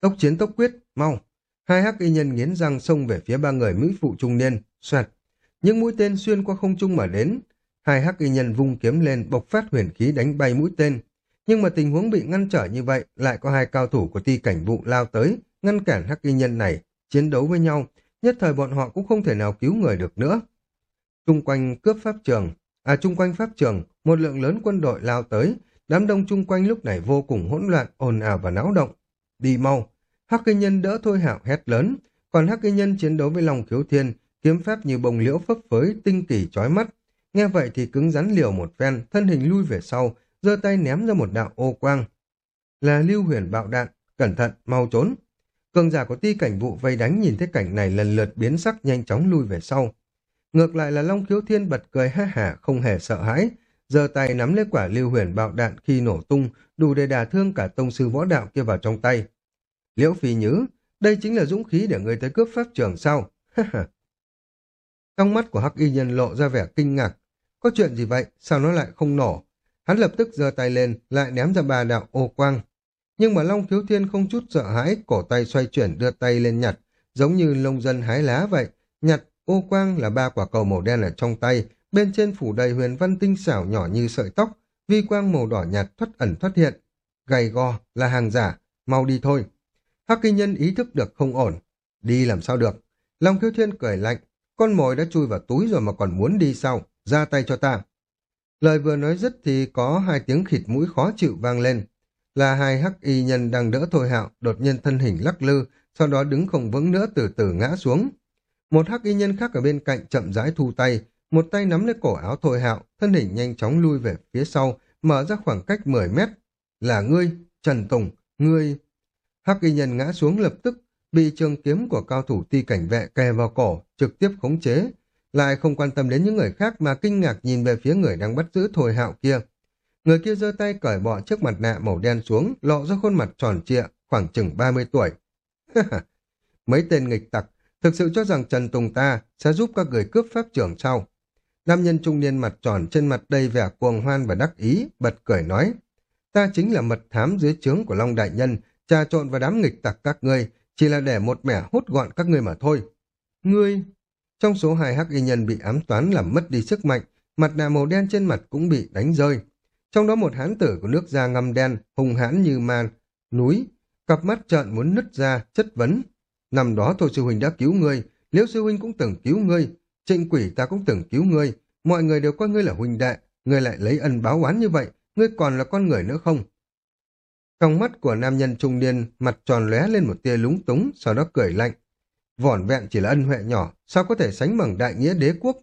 Speaker 1: Tốc chiến tốc quyết, mau. Hai hắc y nhân nghiến răng xông về phía ba người mỹ phụ trung niên, xoẹt. Những mũi tên xuyên qua không trung mà đến. Hai hắc y nhân vung kiếm lên bộc phát huyền khí đánh bay mũi tên. Nhưng mà tình huống bị ngăn trở như vậy, lại có hai cao thủ của ti cảnh vụ lao tới, ngăn cản hắc y nhân này, chiến đấu với nhau. Nhất thời bọn họ cũng không thể nào cứu người được nữa. Trung quanh cướp pháp trường, à trung quanh pháp trường, một lượng lớn quân đội lao tới, đám đông chung quanh lúc này vô cùng hỗn loạn, ồn ào và náo động. Đi mau, Hắc y Nhân đỡ Thôi Hạo hét lớn, còn Hắc y Nhân chiến đấu với Long Khiếu Thiên, kiếm pháp như bồng liễu phấp phới, tinh kỳ chói mắt. Nghe vậy thì cứng rắn liều một phen, thân hình lui về sau, giơ tay ném ra một đạo ô quang. Là lưu huyền bạo đạn, cẩn thận, mau trốn. Cường giả của ti cảnh vụ vây đánh nhìn thấy cảnh này lần lượt biến sắc nhanh chóng lui về sau. Ngược lại là Long Khiếu Thiên bật cười ha hả không hề sợ hãi, giơ tay nắm lấy quả lưu huyền bạo đạn khi nổ tung, đủ để đả thương cả tông sư võ đạo kia vào trong tay. Liễu Phi Nhứ, đây chính là dũng khí để người tới cướp pháp trường sao? Trong mắt của Hắc Y Nhân lộ ra vẻ kinh ngạc. Có chuyện gì vậy? Sao nó lại không nổ? Hắn lập tức giơ tay lên, lại ném ra ba đạo ô quang. Nhưng mà Long Thiếu Thiên không chút sợ hãi, cổ tay xoay chuyển đưa tay lên nhặt, giống như lông dân hái lá vậy. Nhặt ô quang là ba quả cầu màu đen ở trong tay, bên trên phủ đầy huyền văn tinh xảo nhỏ như sợi tóc, vi quang màu đỏ nhạt thoát ẩn thoát hiện. Gầy go là hàng giả, mau đi thôi. Hắc kinh nhân ý thức được không ổn. Đi làm sao được? Long thiếu thiên cười lạnh. Con mồi đã chui vào túi rồi mà còn muốn đi sao? Ra tay cho ta. Lời vừa nói dứt thì có hai tiếng khịt mũi khó chịu vang lên. Là hai hắc y nhân đang đỡ thôi hạo, đột nhiên thân hình lắc lư, sau đó đứng không vững nữa từ từ ngã xuống. Một hắc y nhân khác ở bên cạnh chậm rãi thu tay, một tay nắm lấy cổ áo thôi hạo, thân hình nhanh chóng lui về phía sau, mở ra khoảng cách 10 mét. Là ngươi, Trần Tùng, ngươi... Hắc y nhân ngã xuống lập tức, bị trường kiếm của cao thủ ti cảnh vệ kè vào cổ, trực tiếp khống chế, lại không quan tâm đến những người khác mà kinh ngạc nhìn về phía người đang bắt giữ thôi hạo kia. Người kia giơ tay cởi bỏ chiếc mặt nạ màu đen xuống, lộ ra khuôn mặt tròn trịa, khoảng chừng 30 tuổi. Mấy tên nghịch tặc, thực sự cho rằng Trần Tùng ta sẽ giúp các người cướp pháp trưởng sau. Nam nhân trung niên mặt tròn trên mặt đầy vẻ cuồng hoan và đắc ý, bật cười nói. Ta chính là mật thám dưới trướng của Long Đại Nhân, trà trộn vào đám nghịch tặc các ngươi, chỉ là để một mẻ hút gọn các ngươi mà thôi. Ngươi... Trong số hai hắc y nhân bị ám toán làm mất đi sức mạnh, mặt nạ màu đen trên mặt cũng bị đánh rơi. Trong đó một hán tử của nước da ngâm đen, hùng hãn như man, núi, cặp mắt trợn muốn nứt ra, chất vấn. Năm đó Thôi Sư Huynh đã cứu ngươi, Liễu Sư Huynh cũng từng cứu ngươi, trịnh quỷ ta cũng từng cứu ngươi, mọi người đều coi ngươi là huynh đệ, ngươi lại lấy ân báo oán như vậy, ngươi còn là con người nữa không? Trong mắt của nam nhân trung niên, mặt tròn lóe lên một tia lúng túng, sau đó cười lạnh. Vỏn vẹn chỉ là ân huệ nhỏ, sao có thể sánh bằng đại nghĩa đế quốc?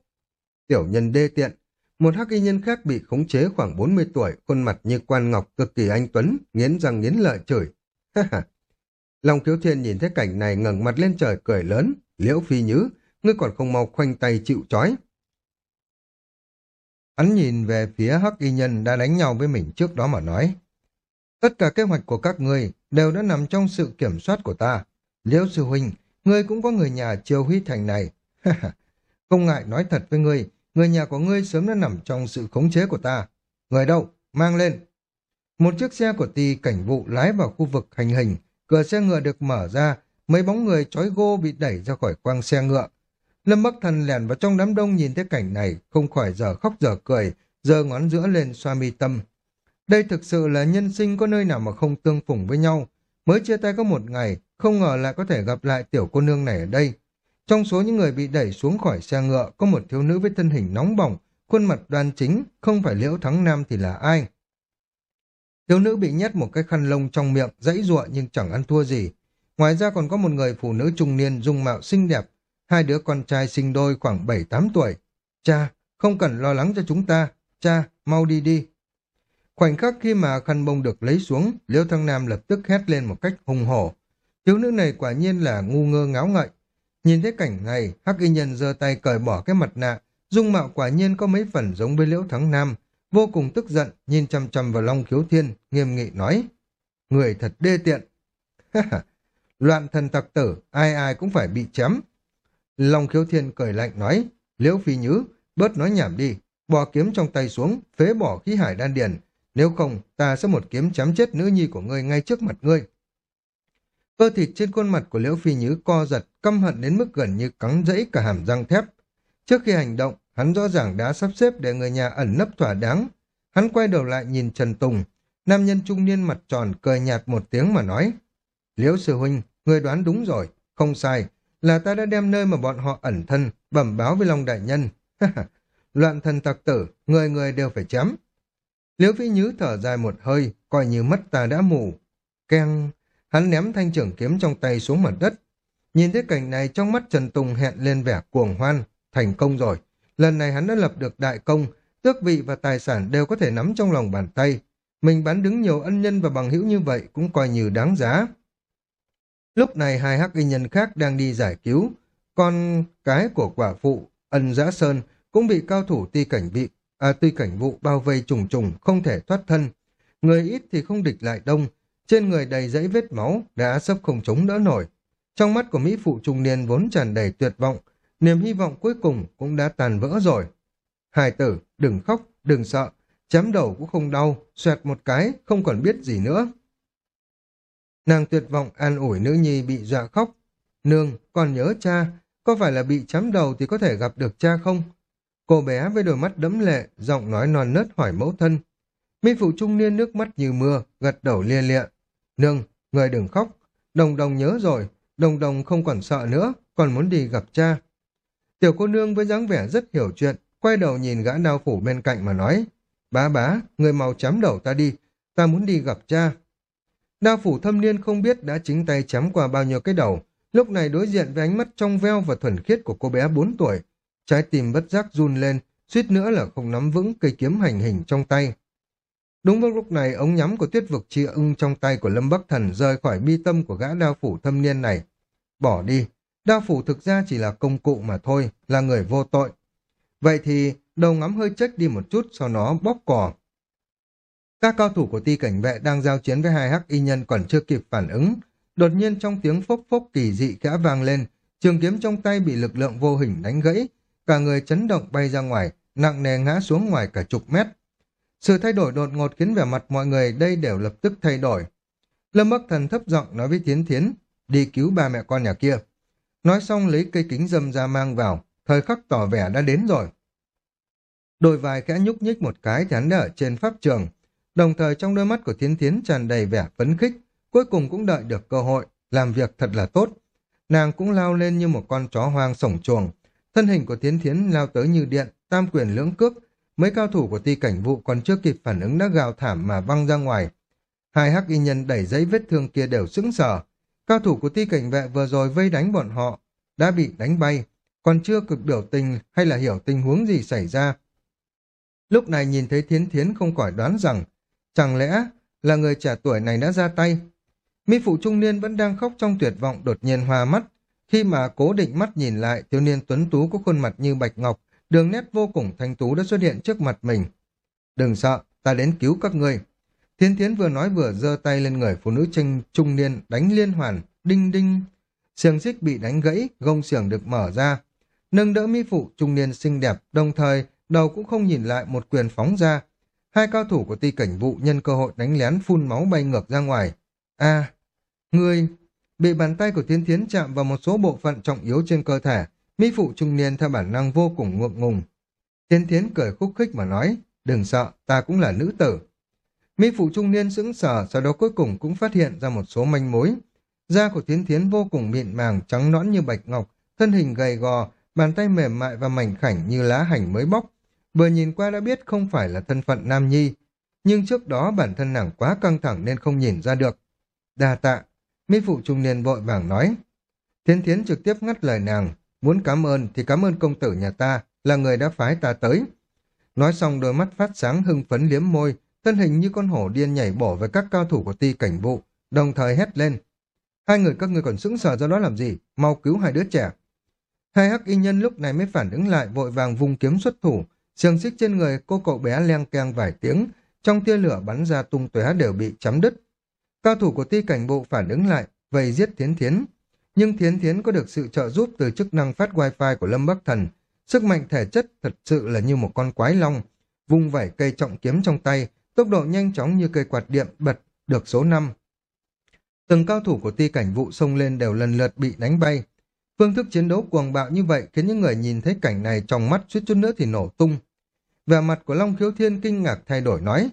Speaker 1: Tiểu nhân đê tiện, một hắc y nhân khác bị khống chế khoảng 40 tuổi, khuôn mặt như quan ngọc cực kỳ anh tuấn, nghiến răng nghiến lợi chửi. Ha ha! Long Kiếu Thiên nhìn thấy cảnh này ngẩng mặt lên trời cười lớn, liễu phi nhứ, ngươi còn không mau khoanh tay chịu trói. Hắn nhìn về phía hắc y nhân đã đánh nhau với mình trước đó mà nói. Tất cả kế hoạch của các ngươi đều đã nằm trong sự kiểm soát của ta. Liễu sư huynh, ngươi cũng có người nhà chiêu huy thành này. không ngại nói thật với ngươi, người nhà của ngươi sớm đã nằm trong sự khống chế của ta. Người đâu? Mang lên. Một chiếc xe của ti cảnh vụ lái vào khu vực hành hình, cửa xe ngựa được mở ra, mấy bóng người trói gô bị đẩy ra khỏi quang xe ngựa. Lâm Bắc Thần lèn vào trong đám đông nhìn thấy cảnh này, không khỏi giờ khóc giờ cười, giơ ngón giữa lên xoa mi tâm. Đây thực sự là nhân sinh có nơi nào mà không tương phùng với nhau. Mới chia tay có một ngày, không ngờ lại có thể gặp lại tiểu cô nương này ở đây. Trong số những người bị đẩy xuống khỏi xe ngựa, có một thiếu nữ với thân hình nóng bỏng, khuôn mặt đoan chính, không phải liễu thắng nam thì là ai. Thiếu nữ bị nhét một cái khăn lông trong miệng, dãy ruộng nhưng chẳng ăn thua gì. Ngoài ra còn có một người phụ nữ trung niên dung mạo xinh đẹp, hai đứa con trai sinh đôi khoảng 7-8 tuổi. Cha, không cần lo lắng cho chúng ta, cha, mau đi đi. Khoảnh khắc khi mà khăn bông được lấy xuống, Liêu Thăng Nam lập tức hét lên một cách hùng hổ. Thiếu nữ này quả nhiên là ngu ngơ ngáo ngậy. Nhìn thấy cảnh này, Hắc Y Nhân giơ tay cởi bỏ cái mặt nạ, dung mạo quả nhiên có mấy phần giống với Liễu Thắng Nam, vô cùng tức giận, nhìn chăm chăm vào Long Khiếu Thiên, nghiêm nghị nói: "Người thật đê tiện." Loạn thần tặc tử, ai ai cũng phải bị chém. Long Khiếu Thiên cười lạnh nói: "Liễu Phi Nhứ, bớt nói nhảm đi, bỏ kiếm trong tay xuống, phế bỏ khí hải đan điền, nếu không, ta sẽ một kiếm chém chết nữ nhi của ngươi ngay trước mặt ngươi." Cơ thịt trên khuôn mặt của Liễu Phi Nhứ co giật, căm hận đến mức gần như cắn rẫy cả hàm răng thép. Trước khi hành động, hắn rõ ràng đã sắp xếp để người nhà ẩn nấp thỏa đáng. Hắn quay đầu lại nhìn Trần Tùng, nam nhân trung niên mặt tròn cười nhạt một tiếng mà nói. Liễu Sư Huynh, người đoán đúng rồi, không sai, là ta đã đem nơi mà bọn họ ẩn thân, bẩm báo với Long Đại Nhân. Loạn thần tặc tử, người người đều phải chém. Liễu Phi Nhứ thở dài một hơi, coi như mắt ta đã mù. Keng, Hắn ném thanh trưởng kiếm trong tay xuống mặt đất. Nhìn thấy cảnh này trong mắt Trần Tùng hẹn lên vẻ cuồng hoan. Thành công rồi. Lần này hắn đã lập được đại công. Tước vị và tài sản đều có thể nắm trong lòng bàn tay. Mình bán đứng nhiều ân nhân và bằng hữu như vậy cũng coi như đáng giá. Lúc này hai hắc y nhân khác đang đi giải cứu. Con cái của quả phụ, ân giã sơn, cũng bị cao thủ ti cảnh bị à, tuy cảnh vụ bao vây trùng trùng không thể thoát thân. Người ít thì không địch lại đông, trên người đầy dẫy vết máu, đã sắp không chống đỡ nổi. Trong mắt của Mỹ phụ trung niên vốn tràn đầy tuyệt vọng, niềm hy vọng cuối cùng cũng đã tàn vỡ rồi. Hài tử, đừng khóc, đừng sợ, chém đầu cũng không đau, xoẹt một cái, không còn biết gì nữa. Nàng tuyệt vọng an ủi nữ nhi bị dọa khóc. Nương, còn nhớ cha, có phải là bị chém đầu thì có thể gặp được cha không? Cô bé với đôi mắt đẫm lệ, giọng nói non nớt hỏi mẫu thân. Mỹ phụ trung niên nước mắt như mưa, gật đầu lia lịa. Nương, người đừng khóc. Đồng đồng nhớ rồi, đồng đồng không còn sợ nữa, còn muốn đi gặp cha. Tiểu cô nương với dáng vẻ rất hiểu chuyện, quay đầu nhìn gã đao phủ bên cạnh mà nói. Bá bá, người màu chấm đầu ta đi, ta muốn đi gặp cha. Đao phủ thâm niên không biết đã chính tay chém qua bao nhiêu cái đầu, lúc này đối diện với ánh mắt trong veo và thuần khiết của cô bé 4 tuổi. Trái tim bất giác run lên, suýt nữa là không nắm vững cây kiếm hành hình trong tay. Đúng vào lúc này, ống nhắm của tuyết vực chi ưng trong tay của Lâm Bắc Thần rời khỏi bi tâm của gã đao phủ thâm niên này. Bỏ đi, đao phủ thực ra chỉ là công cụ mà thôi, là người vô tội. Vậy thì, đầu ngắm hơi chết đi một chút, sau nó bóp cỏ. Các cao thủ của ti cảnh vệ đang giao chiến với hai hắc y nhân còn chưa kịp phản ứng. Đột nhiên trong tiếng phốc phốc kỳ dị gã vang lên, trường kiếm trong tay bị lực lượng vô hình đánh gãy, cả người chấn động bay ra ngoài, nặng nề ngã xuống ngoài cả chục mét. Sự thay đổi đột ngột khiến vẻ mặt mọi người đây đều lập tức thay đổi. Lâm Bắc Thần thấp giọng nói với Thiến Thiến, đi cứu ba mẹ con nhà kia. Nói xong lấy cây kính dâm ra mang vào, thời khắc tỏ vẻ đã đến rồi. Đôi vai khẽ nhúc nhích một cái thì hắn đã ở trên pháp trường, đồng thời trong đôi mắt của Thiến Thiến tràn đầy vẻ phấn khích, cuối cùng cũng đợi được cơ hội, làm việc thật là tốt. Nàng cũng lao lên như một con chó hoang sổng chuồng, thân hình của Thiến Thiến lao tới như điện, tam quyền lưỡng cước, Mấy cao thủ của ti cảnh vụ còn chưa kịp phản ứng đã gào thảm mà văng ra ngoài. Hai hắc y nhân đẩy giấy vết thương kia đều sững sờ. Cao thủ của ti cảnh vệ vừa rồi vây đánh bọn họ, đã bị đánh bay, còn chưa cực biểu tình hay là hiểu tình huống gì xảy ra. Lúc này nhìn thấy thiến thiến không khỏi đoán rằng, chẳng lẽ là người trẻ tuổi này đã ra tay. Mi phụ trung niên vẫn đang khóc trong tuyệt vọng đột nhiên hòa mắt, khi mà cố định mắt nhìn lại thiếu niên tuấn tú có khuôn mặt như bạch ngọc, Đường nét vô cùng thanh tú đã xuất hiện trước mặt mình. Đừng sợ, ta đến cứu các ngươi. Thiên Thiến vừa nói vừa giơ tay lên người phụ nữ trinh trung niên đánh liên hoàn, đinh đinh. Xiềng xích bị đánh gãy, gông xiềng được mở ra. Nâng đỡ mỹ phụ trung niên xinh đẹp, đồng thời đầu cũng không nhìn lại một quyền phóng ra. Hai cao thủ của ti cảnh vụ nhân cơ hội đánh lén phun máu bay ngược ra ngoài. a à, ngươi bị bàn tay của Thiên Thiến chạm vào một số bộ phận trọng yếu trên cơ thể, Mỹ phụ trung niên theo bản năng vô cùng ngượng ngùng. Thiên thiến cười khúc khích mà nói, đừng sợ, ta cũng là nữ tử. Mỹ phụ trung niên sững sờ, sau đó cuối cùng cũng phát hiện ra một số manh mối. Da của Thiên thiến vô cùng mịn màng, trắng nõn như bạch ngọc, thân hình gầy gò, bàn tay mềm mại và mảnh khảnh như lá hành mới bóc. Vừa nhìn qua đã biết không phải là thân phận nam nhi, nhưng trước đó bản thân nàng quá căng thẳng nên không nhìn ra được. Đa tạ, Mỹ phụ trung niên vội vàng nói. Thiên thiến trực tiếp ngắt lời nàng, Muốn cảm ơn thì cảm ơn công tử nhà ta, là người đã phái ta tới. Nói xong đôi mắt phát sáng hưng phấn liếm môi, thân hình như con hổ điên nhảy bổ với các cao thủ của ti cảnh vụ, đồng thời hét lên. Hai người các ngươi còn sững sờ do đó làm gì? Mau cứu hai đứa trẻ. Hai hắc y nhân lúc này mới phản ứng lại vội vàng vùng kiếm xuất thủ, xiềng xích trên người cô cậu bé leng keng vài tiếng, trong tia lửa bắn ra tung tóe đều bị chấm đứt. Cao thủ của ti cảnh bộ phản ứng lại, vây giết thiến thiến. Nhưng thiến thiến có được sự trợ giúp từ chức năng phát wifi của Lâm Bắc Thần. Sức mạnh thể chất thật sự là như một con quái long. Vung vẩy cây trọng kiếm trong tay, tốc độ nhanh chóng như cây quạt điện bật được số 5. Từng cao thủ của ti cảnh vụ xông lên đều lần lượt bị đánh bay. Phương thức chiến đấu cuồng bạo như vậy khiến những người nhìn thấy cảnh này trong mắt suýt chút nữa thì nổ tung. Vẻ mặt của Long Khiếu Thiên kinh ngạc thay đổi nói,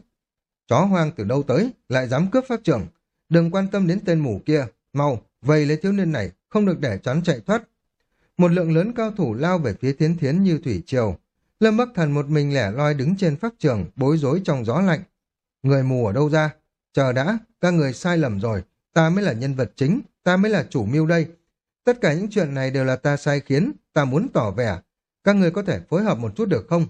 Speaker 1: chó hoang từ đâu tới, lại dám cướp pháp trưởng. Đừng quan tâm đến tên mù kia, mau, vây lấy thiếu niên này, không được để choán chạy thoát. Một lượng lớn cao thủ lao về phía thiến thiến như thủy triều. Lâm Bắc Thần một mình lẻ loi đứng trên pháp trường, bối rối trong gió lạnh. Người mù ở đâu ra? Chờ đã, các người sai lầm rồi, ta mới là nhân vật chính, ta mới là chủ mưu đây. Tất cả những chuyện này đều là ta sai khiến, ta muốn tỏ vẻ. Các người có thể phối hợp một chút được không?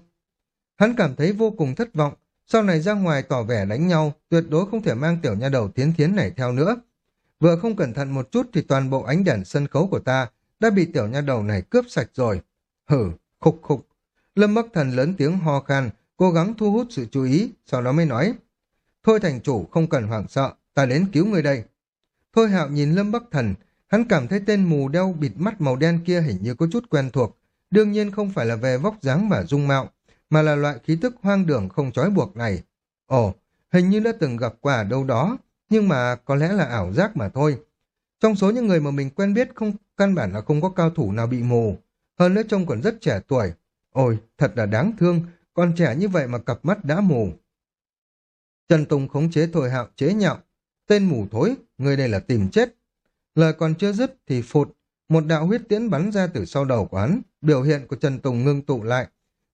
Speaker 1: Hắn cảm thấy vô cùng thất vọng, sau này ra ngoài tỏ vẻ đánh nhau, tuyệt đối không thể mang tiểu nha đầu tiến thiến này theo nữa. Vừa không cẩn thận một chút thì toàn bộ ánh đèn sân khấu của ta đã bị tiểu nha đầu này cướp sạch rồi. Hử, khục khục. Lâm Bắc Thần lớn tiếng ho khan, cố gắng thu hút sự chú ý, sau đó mới nói. Thôi thành chủ không cần hoảng sợ, ta đến cứu người đây. Thôi hạo nhìn Lâm Bắc Thần, hắn cảm thấy tên mù đeo bịt mắt màu đen kia hình như có chút quen thuộc, đương nhiên không phải là về vóc dáng và dung mạo, mà là loại khí tức hoang đường không trói buộc này. Ồ, hình như đã từng gặp qua ở đâu đó, nhưng mà có lẽ là ảo giác mà thôi. Trong số những người mà mình quen biết không căn bản là không có cao thủ nào bị mù, hơn nữa trông còn rất trẻ tuổi. Ôi, thật là đáng thương, còn trẻ như vậy mà cặp mắt đã mù. Trần Tùng khống chế thổi hạo chế nhạo. Tên mù thối, người đây là tìm chết. Lời còn chưa dứt thì phụt, một đạo huyết tiễn bắn ra từ sau đầu của hắn, biểu hiện của Trần Tùng ngưng tụ lại.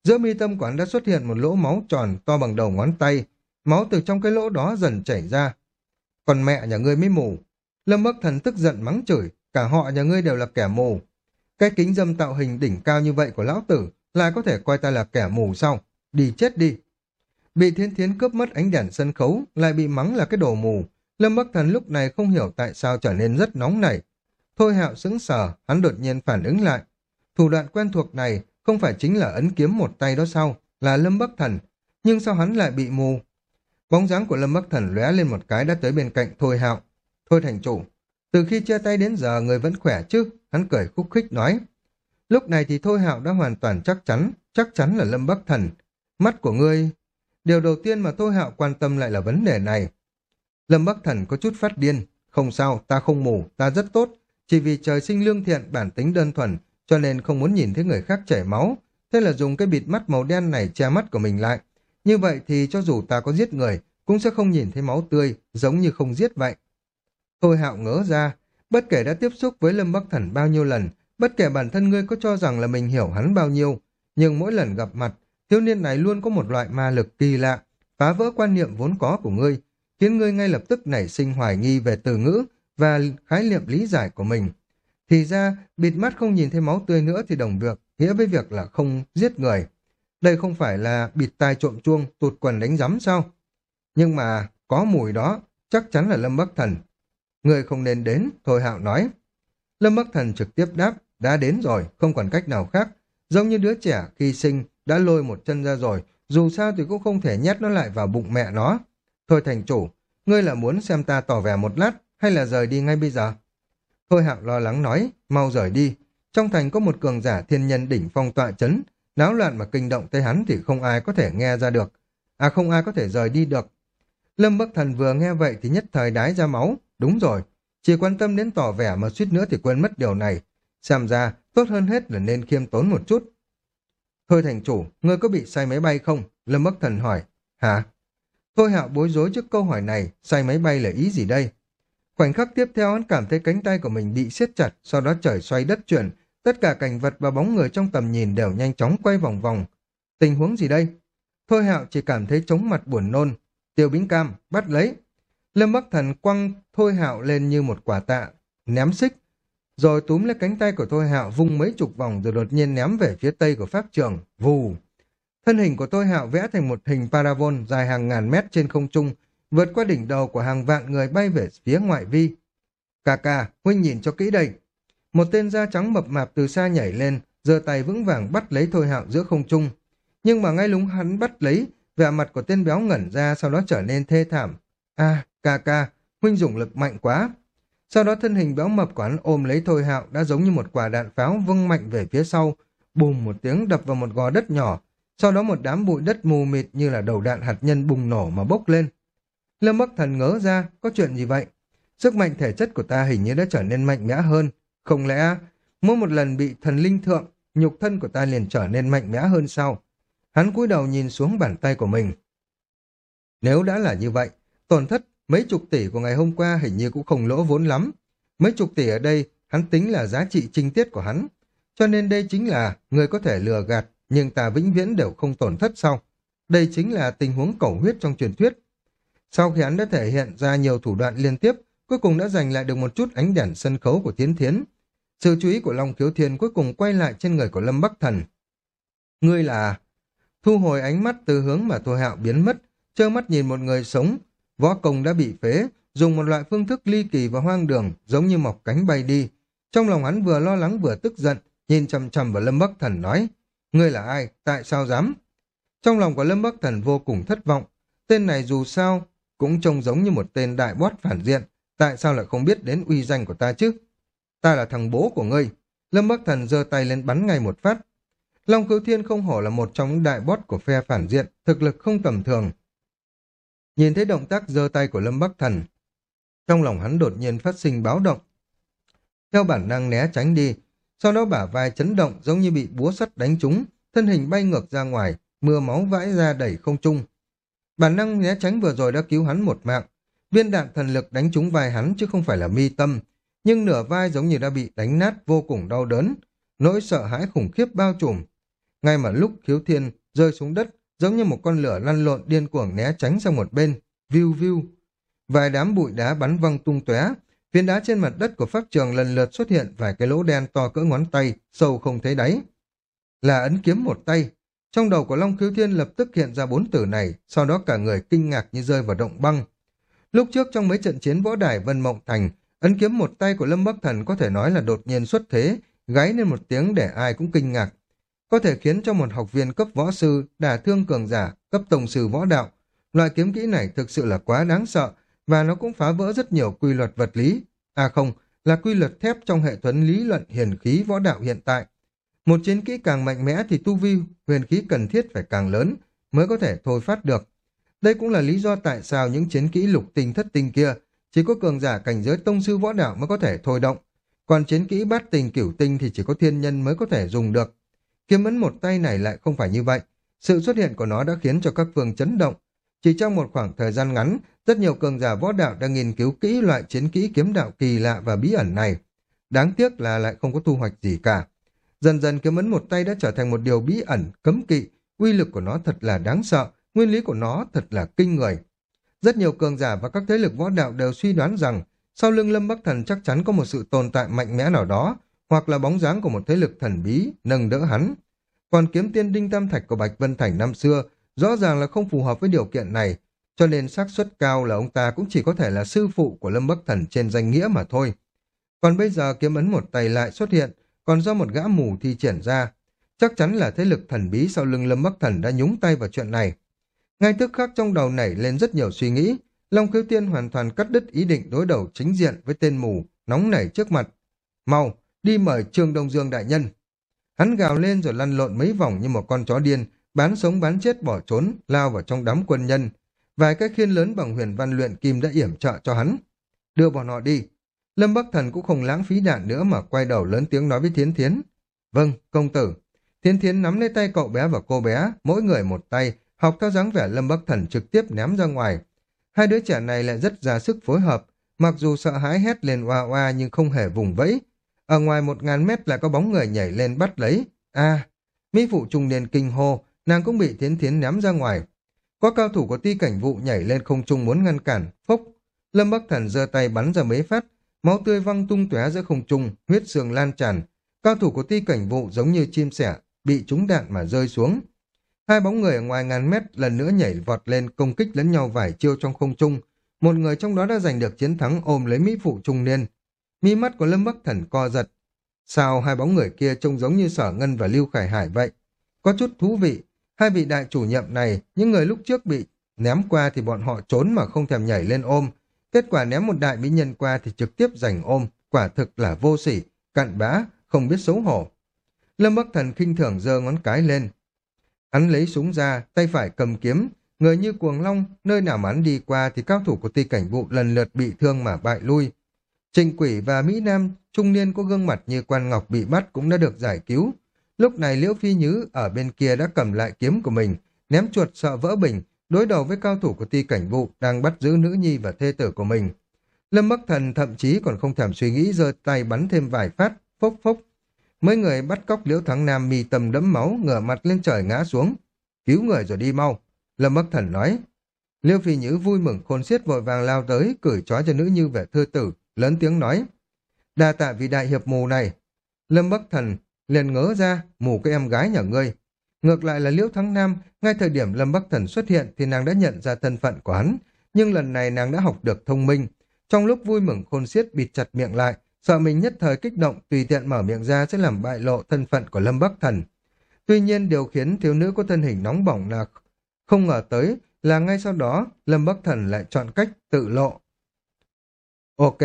Speaker 1: Giữa mi tâm quán đã xuất hiện một lỗ máu tròn to bằng đầu ngón tay, máu từ trong cái lỗ đó dần chảy ra. Còn mẹ nhà ngươi mới mù. Lâm Bắc Thần tức giận mắng chửi, cả họ nhà ngươi đều là kẻ mù. Cái kính dâm tạo hình đỉnh cao như vậy của lão tử lại có thể coi ta là kẻ mù sao? Đi chết đi. Bị thiên thiến cướp mất ánh đèn sân khấu, lại bị mắng là cái đồ mù. Lâm Bắc Thần lúc này không hiểu tại sao trở nên rất nóng nảy. Thôi hạo sững sờ, hắn đột nhiên phản ứng lại. Thủ đoạn quen thuộc này không phải chính là ấn kiếm một tay đó sao, là Lâm Bắc Thần. Nhưng sao hắn lại bị mù? Bóng dáng của Lâm Bắc Thần lóe lên một cái đã tới bên cạnh Thôi Hạo. Thôi thành chủ, từ khi chia tay đến giờ người vẫn khỏe chứ? Hắn cười khúc khích nói. Lúc này thì Thôi Hạo đã hoàn toàn chắc chắn, chắc chắn là Lâm Bắc Thần. Mắt của ngươi... Điều đầu tiên mà Thôi Hạo quan tâm lại là vấn đề này. Lâm Bắc Thần có chút phát điên. Không sao, ta không mù, ta rất tốt. Chỉ vì trời sinh lương thiện, bản tính đơn thuần, cho nên không muốn nhìn thấy người khác chảy máu. Thế là dùng cái bịt mắt màu đen này che mắt của mình lại. Như vậy thì cho dù ta có giết người, cũng sẽ không nhìn thấy máu tươi, giống như không giết vậy. Thôi hạo ngỡ ra, bất kể đã tiếp xúc với Lâm Bắc Thần bao nhiêu lần, bất kể bản thân ngươi có cho rằng là mình hiểu hắn bao nhiêu, nhưng mỗi lần gặp mặt, thiếu niên này luôn có một loại ma lực kỳ lạ, phá vỡ quan niệm vốn có của ngươi, khiến ngươi ngay lập tức nảy sinh hoài nghi về từ ngữ và khái niệm lý giải của mình. Thì ra, bịt mắt không nhìn thấy máu tươi nữa thì đồng việc, nghĩa với việc là không giết người. Đây không phải là bịt tai trộm chuông, tụt quần đánh giấm sao? Nhưng mà, có mùi đó, chắc chắn là Lâm Bắc Thần. Người không nên đến, Thôi Hạo nói. Lâm Bắc Thần trực tiếp đáp, đã đến rồi, không còn cách nào khác. Giống như đứa trẻ khi sinh, đã lôi một chân ra rồi, dù sao thì cũng không thể nhét nó lại vào bụng mẹ nó. Thôi thành chủ, ngươi là muốn xem ta tỏ vẻ một lát, hay là rời đi ngay bây giờ? Thôi hạo lo lắng nói, mau rời đi. Trong thành có một cường giả thiên nhân đỉnh phong tọa chấn, náo loạn mà kinh động tới hắn thì không ai có thể nghe ra được. À không ai có thể rời đi được. Lâm Bắc Thần vừa nghe vậy thì nhất thời đái ra máu. Đúng rồi, chỉ quan tâm đến tỏ vẻ mà suýt nữa thì quên mất điều này. Xem ra, tốt hơn hết là nên khiêm tốn một chút. Thôi thành chủ, ngươi có bị say máy bay không? Lâm Bắc Thần hỏi. Hả? Thôi hạo bối rối trước câu hỏi này, say máy bay là ý gì đây? Khoảnh khắc tiếp theo hắn cảm thấy cánh tay của mình bị siết chặt, sau đó trời xoay đất chuyển, tất cả cảnh vật và bóng người trong tầm nhìn đều nhanh chóng quay vòng vòng. Tình huống gì đây? Thôi hạo chỉ cảm thấy chống mặt buồn nôn. Tiêu bính cam, bắt lấy. Lâm Bắc Thần quăng Thôi hạo lên như một quả tạ, ném xích. Rồi túm lấy cánh tay của Thôi hạo vung mấy chục vòng rồi đột nhiên ném về phía tây của pháp trường. Vù! Thân hình của Thôi hạo vẽ thành một hình parabol dài hàng ngàn mét trên không trung, vượt qua đỉnh đầu của hàng vạn người bay về phía ngoại vi. Cà cà, huynh nhìn cho kỹ đây. Một tên da trắng mập mạp từ xa nhảy lên, giơ tay vững vàng bắt lấy Thôi Hạo giữa không trung. Nhưng mà ngay lúc hắn bắt lấy, vẻ mặt của tên béo ngẩn ra sau đó trở nên thê thảm. a ca ca, huynh dùng lực mạnh quá. Sau đó thân hình béo mập của hắn ôm lấy Thôi Hạo đã giống như một quả đạn pháo vâng mạnh về phía sau, bùm một tiếng đập vào một gò đất nhỏ, sau đó một đám bụi đất mù mịt như là đầu đạn hạt nhân bùng nổ mà bốc lên. Lâm Bắc Thần ngớ ra, có chuyện gì vậy? Sức mạnh thể chất của ta hình như đã trở nên mạnh mẽ hơn. Không lẽ, mỗi một lần bị thần linh thượng, nhục thân của ta liền trở nên mạnh mẽ hơn sao? Hắn cúi đầu nhìn xuống bàn tay của mình. Nếu đã là như vậy, tổn thất mấy chục tỷ của ngày hôm qua hình như cũng không lỗ vốn lắm. Mấy chục tỷ ở đây, hắn tính là giá trị trinh tiết của hắn. Cho nên đây chính là người có thể lừa gạt, nhưng ta vĩnh viễn đều không tổn thất sau. Đây chính là tình huống cầu huyết trong truyền thuyết. Sau khi hắn đã thể hiện ra nhiều thủ đoạn liên tiếp, cuối cùng đã giành lại được một chút ánh đèn sân khấu của Tiến Thiến. Sự chú ý của Long Khiếu Thiên cuối cùng quay lại trên người của Lâm Bắc Thần. Ngươi là... Thu hồi ánh mắt từ hướng mà Thôi Hạo biến mất, trơ mắt nhìn một người sống. Võ công đã bị phế, dùng một loại phương thức ly kỳ và hoang đường, giống như mọc cánh bay đi. Trong lòng hắn vừa lo lắng vừa tức giận, nhìn chằm chằm vào Lâm Bắc Thần nói, Ngươi là ai? Tại sao dám? Trong lòng của Lâm Bắc Thần vô cùng thất vọng. Tên này dù sao cũng trông giống như một tên đại bót phản diện. Tại sao lại không biết đến uy danh của ta chứ? Ta là thằng bố của ngươi. Lâm Bắc Thần giơ tay lên bắn ngay một phát. Long Cửu Thiên không hổ là một trong những đại bót của phe phản diện, thực lực không tầm thường. Nhìn thấy động tác giơ tay của Lâm Bắc Thần, trong lòng hắn đột nhiên phát sinh báo động. Theo bản năng né tránh đi, sau đó bả vai chấn động giống như bị búa sắt đánh trúng, thân hình bay ngược ra ngoài, mưa máu vãi ra đẩy không trung. Bản năng né tránh vừa rồi đã cứu hắn một mạng, viên đạn thần lực đánh trúng vai hắn chứ không phải là mi tâm, nhưng nửa vai giống như đã bị đánh nát vô cùng đau đớn, nỗi sợ hãi khủng khiếp bao trùm. Ngay mà lúc khiếu thiên rơi xuống đất, giống như một con lửa lăn lộn điên cuồng né tránh sang một bên, viu viu. Vài đám bụi đá bắn văng tung tóe, Viên đá trên mặt đất của pháp trường lần lượt xuất hiện vài cái lỗ đen to cỡ ngón tay, sâu không thấy đáy. Là ấn kiếm một tay. Trong đầu của Long Khiếu Thiên lập tức hiện ra bốn từ này, sau đó cả người kinh ngạc như rơi vào động băng. Lúc trước trong mấy trận chiến võ đài Vân Mộng Thành, ấn kiếm một tay của Lâm Bắc Thần có thể nói là đột nhiên xuất thế, gáy lên một tiếng để ai cũng kinh ngạc. Có thể khiến cho một học viên cấp võ sư, đả thương cường giả, cấp tổng sư võ đạo. Loại kiếm kỹ này thực sự là quá đáng sợ, và nó cũng phá vỡ rất nhiều quy luật vật lý. À không, là quy luật thép trong hệ thống lý luận hiền khí võ đạo hiện tại. Một chiến kỹ càng mạnh mẽ thì tu vi huyền khí cần thiết phải càng lớn mới có thể thôi phát được. Đây cũng là lý do tại sao những chiến kỹ lục tinh thất tinh kia chỉ có cường giả cảnh giới tông sư võ đạo mới có thể thôi động. Còn chiến kỹ bát tình cửu tinh thì chỉ có thiên nhân mới có thể dùng được. Kiếm ấn một tay này lại không phải như vậy. Sự xuất hiện của nó đã khiến cho các phương chấn động. Chỉ trong một khoảng thời gian ngắn, rất nhiều cường giả võ đạo đang nghiên cứu kỹ loại chiến kỹ kiếm đạo kỳ lạ và bí ẩn này. Đáng tiếc là lại không có thu hoạch gì cả. Dần dần kiếm ấn một tay đã trở thành một điều bí ẩn, cấm kỵ, uy lực của nó thật là đáng sợ, nguyên lý của nó thật là kinh người. Rất nhiều cường giả và các thế lực võ đạo đều suy đoán rằng sau lưng Lâm Bắc Thần chắc chắn có một sự tồn tại mạnh mẽ nào đó, hoặc là bóng dáng của một thế lực thần bí nâng đỡ hắn. Còn kiếm tiên đinh tam thạch của Bạch Vân Thành năm xưa rõ ràng là không phù hợp với điều kiện này, cho nên xác suất cao là ông ta cũng chỉ có thể là sư phụ của Lâm Bắc Thần trên danh nghĩa mà thôi. Còn bây giờ kiếm ấn một tay lại xuất hiện, còn do một gã mù thi triển ra. Chắc chắn là thế lực thần bí sau lưng Lâm Bắc Thần đã nhúng tay vào chuyện này. Ngay tức khắc trong đầu nảy lên rất nhiều suy nghĩ, Long Khiếu Tiên hoàn toàn cắt đứt ý định đối đầu chính diện với tên mù, nóng nảy trước mặt. Mau, đi mời Trương Đông Dương đại nhân. Hắn gào lên rồi lăn lộn mấy vòng như một con chó điên, bán sống bán chết bỏ trốn, lao vào trong đám quân nhân, Vài cái khiên lớn bằng huyền văn luyện kim đã yểm trợ cho hắn. Đưa bọn họ đi. Lâm Bắc Thần cũng không lãng phí đạn nữa mà quay đầu lớn tiếng nói với Thiến Thiến. Vâng, công tử. Thiến Thiến nắm lấy tay cậu bé và cô bé, mỗi người một tay, học theo dáng vẻ Lâm Bắc Thần trực tiếp ném ra ngoài. Hai đứa trẻ này lại rất ra sức phối hợp, mặc dù sợ hãi hét lên oa oa nhưng không hề vùng vẫy. Ở ngoài một ngàn mét lại có bóng người nhảy lên bắt lấy. a à, mỹ phụ trung niên kinh hô, nàng cũng bị Thiến Thiến ném ra ngoài. Có cao thủ của ti cảnh vụ nhảy lên không trung muốn ngăn cản, phốc. Lâm Bắc Thần giơ tay bắn ra mấy phát, máu tươi văng tung tóe giữa không trung, huyết sườn lan tràn. Cao thủ của ti cảnh vụ giống như chim sẻ, bị trúng đạn mà rơi xuống. Hai bóng người ở ngoài ngàn mét lần nữa nhảy vọt lên công kích lẫn nhau vài chiêu trong không trung. Một người trong đó đã giành được chiến thắng ôm lấy Mỹ phụ trung niên. Mi mắt của Lâm Bắc Thần co giật. Sao hai bóng người kia trông giống như Sở Ngân và Lưu Khải Hải vậy? Có chút thú vị, hai vị đại chủ nhiệm này, những người lúc trước bị ném qua thì bọn họ trốn mà không thèm nhảy lên ôm. Kết quả ném một đại mỹ nhân qua thì trực tiếp giành ôm, quả thực là vô sỉ, cặn bã, không biết xấu hổ. Lâm Bắc Thần khinh thường giơ ngón cái lên. Hắn lấy súng ra, tay phải cầm kiếm, người như cuồng long, nơi nào mà hắn đi qua thì cao thủ của ti cảnh vụ lần lượt bị thương mà bại lui. Trình quỷ và Mỹ Nam, trung niên có gương mặt như quan ngọc bị bắt cũng đã được giải cứu. Lúc này Liễu Phi Nhứ ở bên kia đã cầm lại kiếm của mình, ném chuột sợ vỡ bình, đối đầu với cao thủ của ti cảnh vụ đang bắt giữ nữ nhi và thê tử của mình. Lâm Bắc Thần thậm chí còn không thèm suy nghĩ giơ tay bắn thêm vài phát, phốc phốc. Mấy người bắt cóc Liễu Thắng Nam mì tầm đẫm máu, ngửa mặt lên trời ngã xuống. Cứu người rồi đi mau. Lâm Bắc Thần nói. Liêu Phi Nhữ vui mừng khôn xiết vội vàng lao tới, cười trói cho nữ như vẻ thư tử, lớn tiếng nói. Đa tạ vì đại hiệp mù này. Lâm Bắc Thần liền ngớ ra, mù cái em gái nhà ngươi. Ngược lại là Liễu Thắng Nam, ngay thời điểm Lâm Bắc Thần xuất hiện thì nàng đã nhận ra thân phận của hắn, nhưng lần này nàng đã học được thông minh. Trong lúc vui mừng khôn xiết bịt chặt miệng lại, sợ mình nhất thời kích động tùy tiện mở miệng ra sẽ làm bại lộ thân phận của Lâm Bắc Thần. Tuy nhiên điều khiến thiếu nữ có thân hình nóng bỏng là không ngờ tới là ngay sau đó Lâm Bắc Thần lại chọn cách tự lộ. Ok,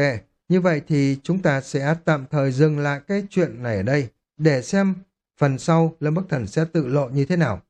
Speaker 1: như vậy thì chúng ta sẽ tạm thời dừng lại cái chuyện này ở đây để xem phần sau Lâm Bắc Thần sẽ tự lộ như thế nào.